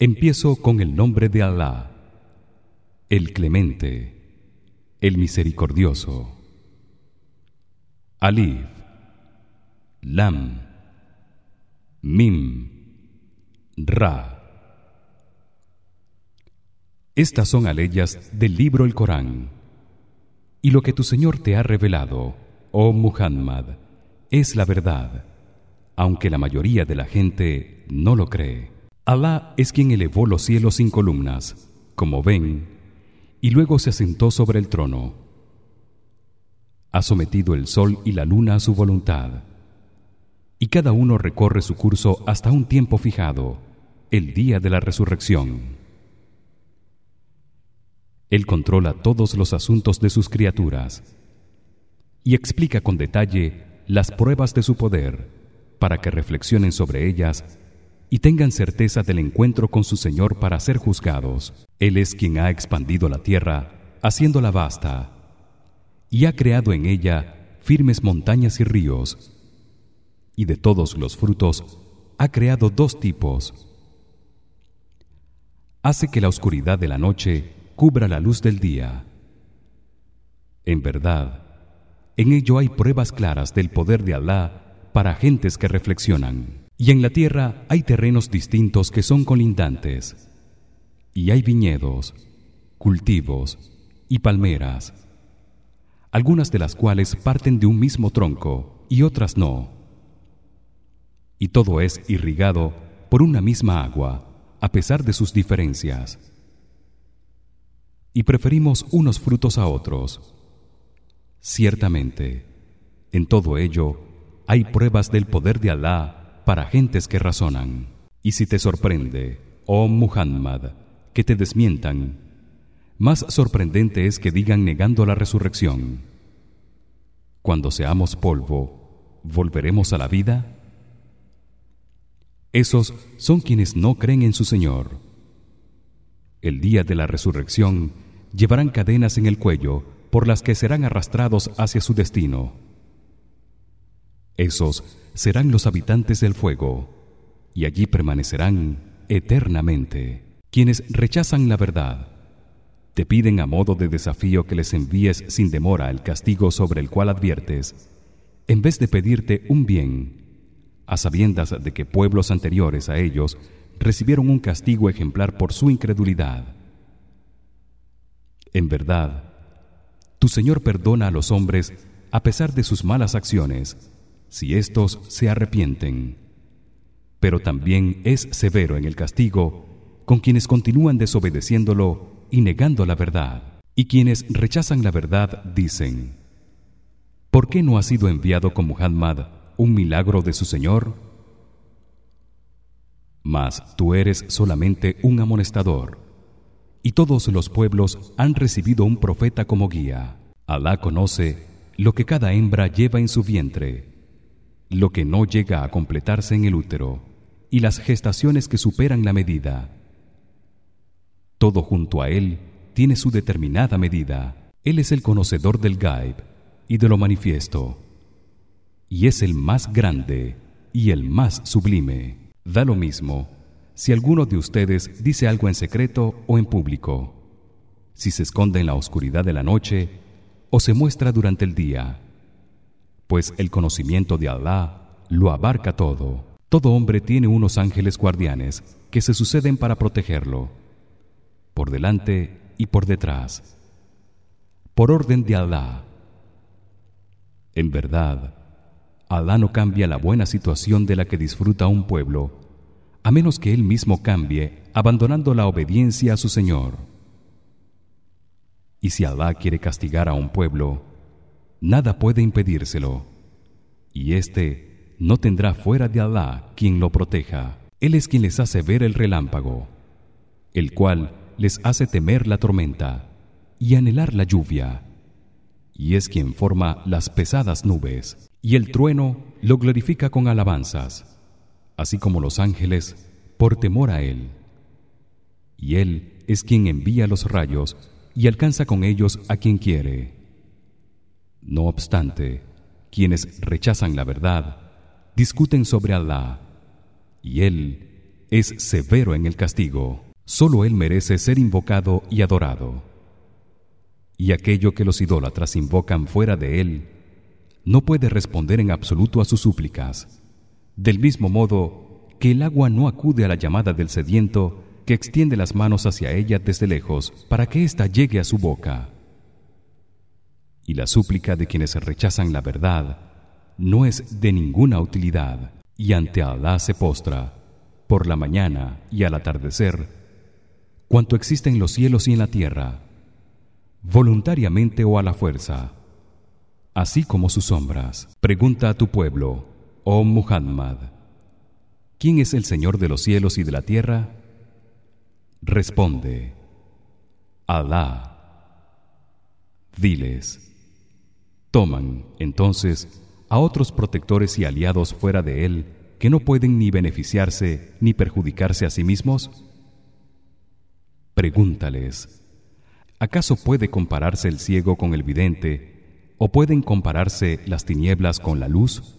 Empiezo con el nombre de Alá, el Clemente, el Misericordioso. Alif Lam Mim Ra Estas son aleyas del libro el Corán. Y lo que tu Señor te ha revelado, oh Muhammad, es la verdad, aunque la mayoría de la gente no lo cree. Alá es quien elevó los cielos sin columnas, como ven, y luego se asentó sobre el trono. Ha sometido el sol y la luna a su voluntad, y cada uno recorre su curso hasta un tiempo fijado, el día de la resurrección. Él controla todos los asuntos de sus criaturas y explica con detalle las pruebas de su poder para que reflexionen sobre ellas y tengan certeza del encuentro con su Señor para ser juzgados. Él es quien ha expandido la tierra, haciéndola vasta, y ha creado en ella firmes montañas y ríos, y de todos los frutos ha creado dos tipos. Hace que la oscuridad de la noche cubra la luz del día. En verdad, en ello hay pruebas claras del poder de Alá para gentes que reflexionan. Y en la tierra hay terrenos distintos que son colindantes, y hay viñedos, cultivos y palmeras, algunas de las cuales parten de un mismo tronco y otras no. Y todo es irrigado por una misma agua, a pesar de sus diferencias. Y preferimos unos frutos a otros. Ciertamente, en todo ello hay pruebas del poder de Alá para gentes que razonan. Y si te sorprende, oh Muhammad, que te desmientan, más sorprendente es que digan negando la resurrección. Cuando seamos polvo, ¿volveremos a la vida? Esos son quienes no creen en su Señor. El día de la resurrección llevarán cadenas en el cuello por las que serán arrastrados hacia su destino. Esos serán los habitantes del fuego y allí permanecerán eternamente. Quienes rechazan la verdad te piden a modo de desafío que les envíes sin demora el castigo sobre el cual adviertes, en vez de pedirte un bien, a sabiendas de que pueblos anteriores a ellos recibieron un castigo ejemplar por su incredulidad. En verdad, tu Señor perdona a los hombres a pesar de sus malas acciones si éstos se arrepienten pero también es severo en el castigo con quienes continúan desobedeciéndolo y negando la verdad y quienes rechazan la verdad dicen ¿Por qué no ha sido enviado con Muhammad un milagro de su Señor? Mas tú eres solamente un amonestador y todos los pueblos han recibido un profeta como guía. Alá conoce lo que cada hembra lleva en su vientre lo que no llega a completarse en el útero y las gestaciones que superan la medida. Todo junto a él tiene su determinada medida. Él es el conocedor del gaib y de lo manifiesto. Y es el más grande y el más sublime. Da lo mismo si alguno de ustedes dice algo en secreto o en público, si se esconde en la oscuridad de la noche o se muestra durante el día pues el conocimiento de Allah lo abarca todo. Todo hombre tiene unos ángeles guardianes que se suceden para protegerlo, por delante y por detrás, por orden de Allah. En verdad, Allah no cambia la buena situación de la que disfruta un pueblo, a menos que él mismo cambie, abandonando la obediencia a su Señor. Y si Allah quiere castigar a un pueblo, nada puede impedírselo. Y éste no tendrá fuera de Alá quien lo proteja. Él es quien les hace ver el relámpago el cual les hace temer la tormenta y anhelar la lluvia. Y es quien forma las pesadas nubes y el trueno lo glorifica con alabanzas así como los ángeles por temor a él. Y él es quien envía los rayos y alcanza con ellos a quien quiere no obstante, quienes rechazan la verdad discuten sobre Allah y él es severo en el castigo. Solo él merece ser invocado y adorado. Y aquello que los idólatras invocan fuera de él no puede responder en absoluto a sus súplicas. Del mismo modo que el agua no acude a la llamada del sediento que extiende las manos hacia ella desde lejos para que ésta llegue a su boca y la súplica de quienes rechazan la verdad no es de ninguna utilidad y ante Alá se postra por la mañana y al atardecer cuanto existe en los cielos y en la tierra voluntariamente o a la fuerza así como sus sombras pregunta a tu pueblo oh Muhammad ¿quién es el Señor de los cielos y de la tierra? responde Alá diles toman entonces a otros protectores y aliados fuera de él que no pueden ni beneficiarse ni perjudicarse a sí mismos pregúntales ¿acaso puede compararse el ciego con el vidente o pueden compararse las tinieblas con la luz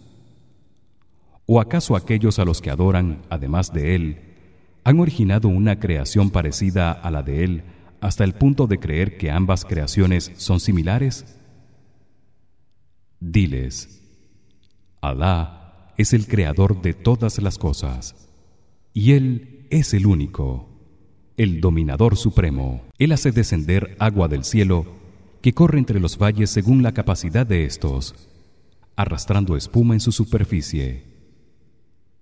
o acaso aquellos a los que adoran además de él han originado una creación parecida a la de él hasta el punto de creer que ambas creaciones son similares Diles: Alá es el creador de todas las cosas y él es el único, el dominador supremo. Él hace descender agua del cielo que corre entre los valles según la capacidad de estos, arrastrando espuma en su superficie.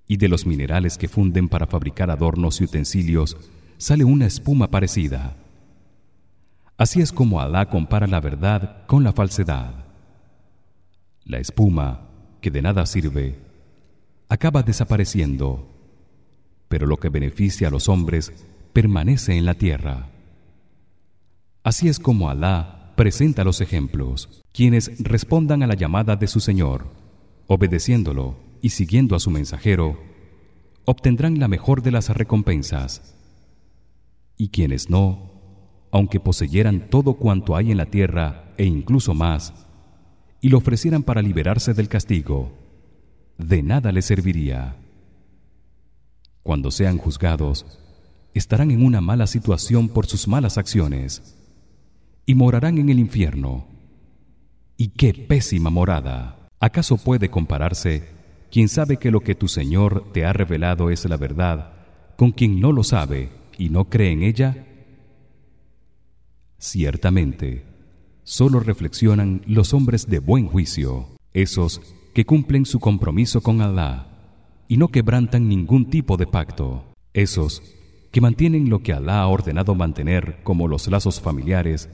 Y de los minerales que funden para fabricar adornos y utensilios sale una espuma parecida. Así es como Alá compara la verdad con la falsedad. La espuma, que de nada sirve, acaba desapareciendo, pero lo que beneficia a los hombres permanece en la tierra. Así es como Alá presenta los ejemplos. Quienes respondan a la llamada de su Señor, obedeciéndolo y siguiendo a su mensajero, obtendrán la mejor de las recompensas. Y quienes no, aunque poseyeran todo cuanto hay en la tierra e incluso más, y lo ofrecieran para liberarse del castigo. De nada les serviría. Cuando sean juzgados estarán en una mala situación por sus malas acciones y morarán en el infierno. Y qué pésima morada. Acaso puede compararse quien sabe que lo que tu Señor te ha revelado es la verdad con quien no lo sabe y no cree en ella ciertamente solo reflexionan los hombres de buen juicio, esos que cumplen su compromiso con Alá y no quebrantan ningún tipo de pacto, esos que mantienen lo que Alá ha ordenado mantener como los lazos familiares,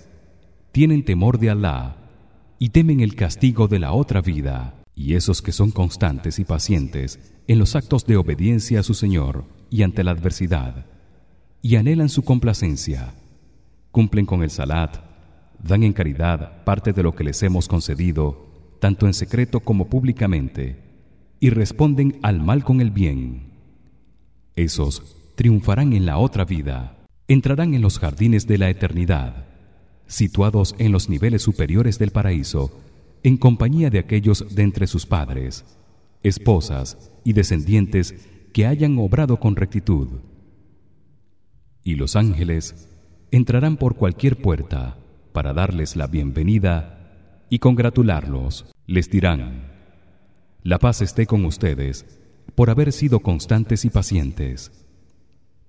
tienen temor de Alá y temen el castigo de la otra vida, y esos que son constantes y pacientes en los actos de obediencia a su Señor y ante la adversidad, y anhelan su complacencia, cumplen con el salat dan en caridad parte de lo que les hemos concedido tanto en secreto como públicamente y responden al mal con el bien. Esos triunfarán en la otra vida entrarán en los jardines de la eternidad situados en los niveles superiores del paraíso en compañía de aquellos de entre sus padres esposas y descendientes que hayan obrado con rectitud. Y los ángeles entrarán por cualquier puerta para darles la bienvenida y congratularlos. Les dirán la paz esté con ustedes por haber sido constantes y pacientes.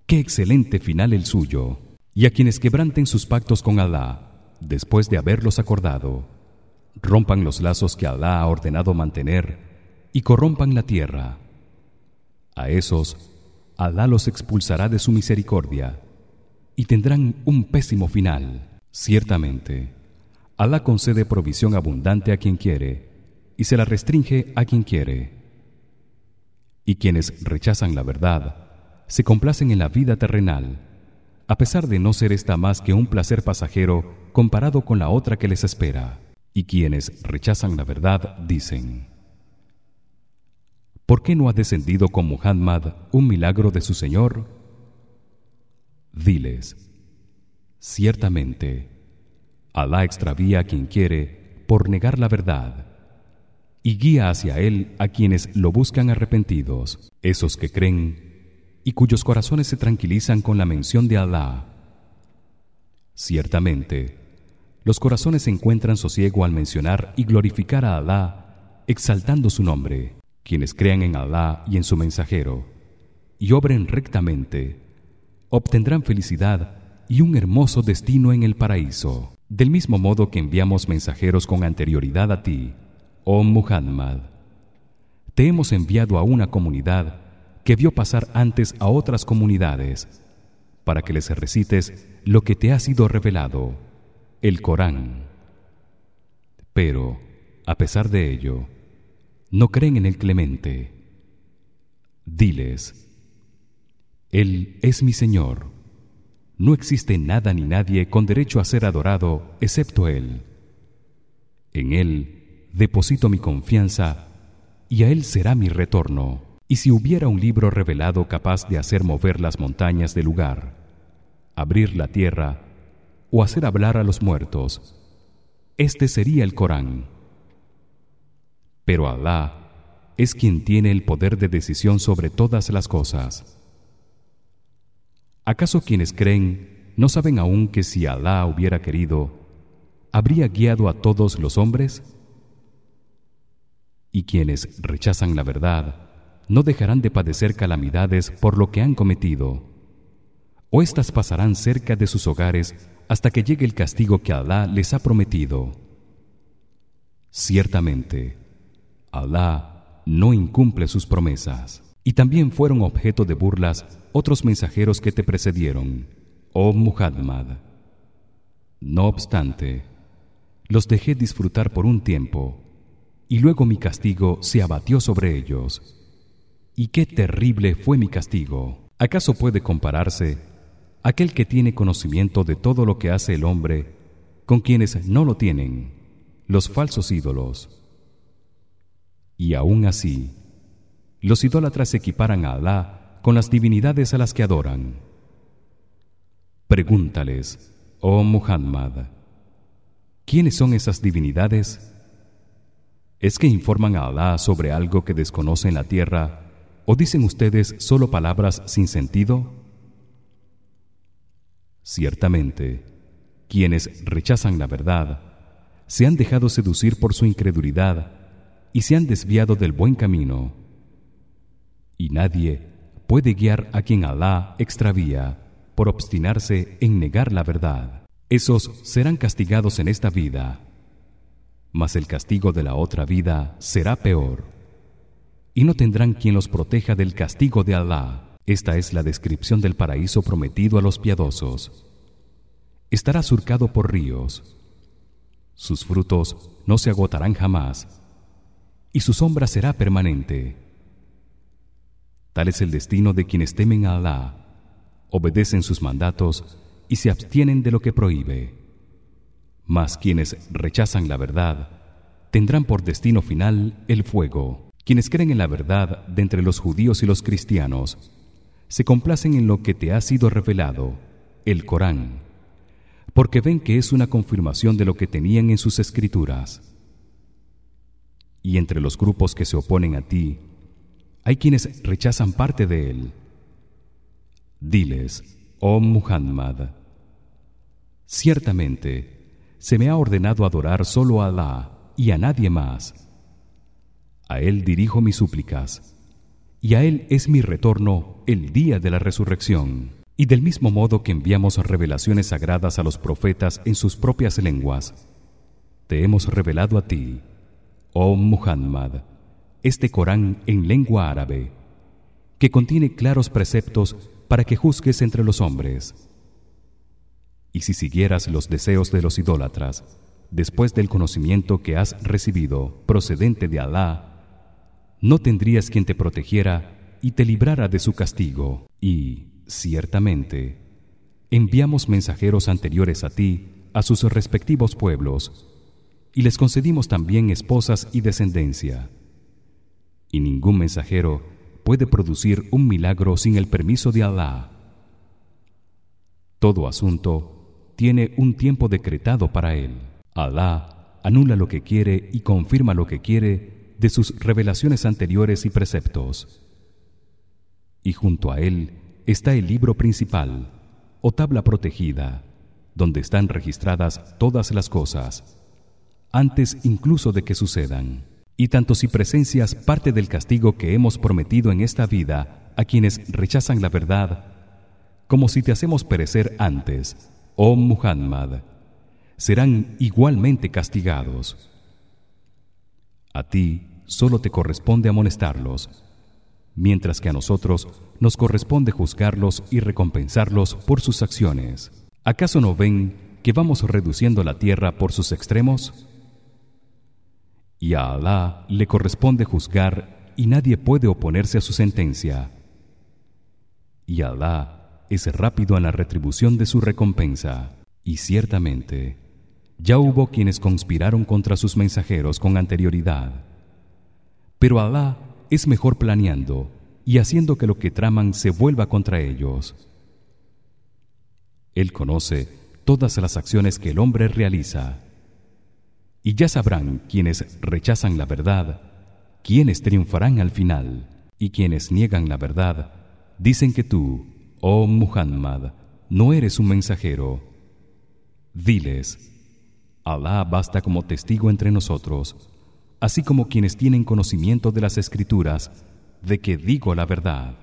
Qué excelente final el suyo. Y a quienes quebranten sus pactos con Alá después de haberlos acordado rompan los lazos que Alá ha ordenado mantener y corrompan la tierra. A esos Alá los expulsará de su misericordia y tendrán un pésimo final Ciertamente, Alá concede provisión abundante a quien quiere y se la restringe a quien quiere. Y quienes rechazan la verdad se complacen en la vida terrenal, a pesar de no ser esta más que un placer pasajero comparado con la otra que les espera. Y quienes rechazan la verdad dicen: ¿Por qué no ha descendido con Muhammad un milagro de su Señor? Diles: Ciertamente, Alá extravía a quien quiere por negar la verdad y guía hacia él a quienes lo buscan arrepentidos. Esos que creen y cuyos corazones se tranquilizan con la mención de Allah. Ciertamente, los corazones encuentran sosiego al mencionar y glorificar a Allah, exaltando su nombre. Quienes crean en Allah y en su mensajero y obren rectamente, obtendrán felicidad y un hermoso destino en el paraíso. Del mismo modo que enviamos mensajeros con anterioridad a ti, oh Muhammad, te hemos enviado a una comunidad que vio pasar antes a otras comunidades para que les recites lo que te ha sido revelado, el Corán. Pero, a pesar de ello, no creen en el Clemente. Diles: Él es mi Señor. No existe nada ni nadie con derecho a ser adorado excepto él. En él deposito mi confianza y a él será mi retorno. Y si hubiera un libro revelado capaz de hacer mover las montañas del lugar, abrir la tierra o hacer hablar a los muertos, este sería el Corán. Pero Alá es quien tiene el poder de decisión sobre todas las cosas. ¿Acaso quienes creen no saben aún que si Alá hubiera querido, habría guiado a todos los hombres? Y quienes rechazan la verdad, no dejarán de padecer calamidades por lo que han cometido o éstas pasarán cerca de sus hogares hasta que llegue el castigo que Alá les ha prometido ciertamente Alá no incumple sus promesas y también fueron objeto de burlas otros mensajeros que te precedieron oh Muhammad. No obstante los dejé disfrutar por un tiempo y luego mi castigo se abatió sobre ellos. Y qué terrible fue mi castigo. Acaso puede compararse aquel que tiene conocimiento de todo lo que hace el hombre con quienes no lo tienen los falsos ídolos y aún así los idólatras equiparan a Alá con las divinidades a las que adoran pregúntales oh Muhammad ¿quiénes son esas divinidades? ¿Es que informan a Alá sobre algo que desconoce en la tierra ¿O dicen ustedes solo palabras sin sentido? Ciertamente, quienes rechazan la verdad se han dejado seducir por su incredulidad y se han desviado del buen camino. Y nadie puede guiar a quien Alá extravía por obstinarse en negar la verdad. Esos serán castigados en esta vida, mas el castigo de la otra vida será peor y no tendrán quien los proteja del castigo de Alá. Esta es la descripción del paraíso prometido a los piadosos. Estará surcado por ríos. Sus frutos no se agotarán jamás y su sombra será permanente. Tal es el destino de quienes temen a Alá, obedecen sus mandatos y se abstienen de lo que prohíbe. Mas quienes rechazan la verdad tendrán por destino final el fuego. Quienes creen en la verdad de entre los judíos y los cristianos se complacen en lo que te ha sido revelado, el Corán, porque ven que es una confirmación de lo que tenían en sus escrituras. Y entre los grupos que se oponen a ti, hay quienes rechazan parte de él. Diles, oh Muhammad, ciertamente se me ha ordenado adorar solo a Alá y a nadie más a él dirijo mis súplicas y a él es mi retorno el día de la resurrección y del mismo modo que enviamos revelaciones sagradas a los profetas en sus propias lenguas te hemos revelado a ti oh Muhammad este Corán en lengua árabe que contiene claros preceptos para que juzgues entre los hombres. Y si siguieras los deseos de los idólatras después del conocimiento que has recibido procedente de Alá no tendrías quien te protegiera y te librara de su castigo. Y ciertamente enviamos mensajeros anteriores a ti a sus respectivos pueblos y les concedimos también esposas y descendencia y ningún mensajero puede producir un milagro sin el permiso de Alá. Todo asunto tiene un tiempo decretado para él. Alá anula lo que quiere y confirma lo que quiere de sus revelaciones anteriores y preceptos. Y junto a él está el libro principal o tabla protegida donde están registradas todas las cosas antes incluso de que sucedan y tanto si presencias parte del castigo que hemos prometido en esta vida a quienes rechazan la verdad como si te hacemos perecer antes oh Muhammad serán igualmente castigados. A ti solo te corresponde amonestarlos mientras que a nosotros nos corresponde juzgarlos y recompensarlos por sus acciones. Acaso no ven que vamos reduciendo la tierra por sus extremos y a Alá le corresponde juzgar y nadie puede oponerse a su sentencia. Y Alá es rápido en la retribución de su recompensa. Y ciertamente ya hubo quienes conspiraron contra sus mensajeros con anterioridad. Pero Alá es mejor planeando y haciendo que lo que traman se vuelva contra ellos. Él conoce todas las acciones que el hombre realiza y ya sabrán quienes rechazan la verdad quienes triunfarán al final y quienes niegan la verdad dicen que tú oh Muhammad no eres un mensajero. Diles Alá basta como testigo entre nosotros así como quienes tienen conocimiento de las escrituras de que digo la verdad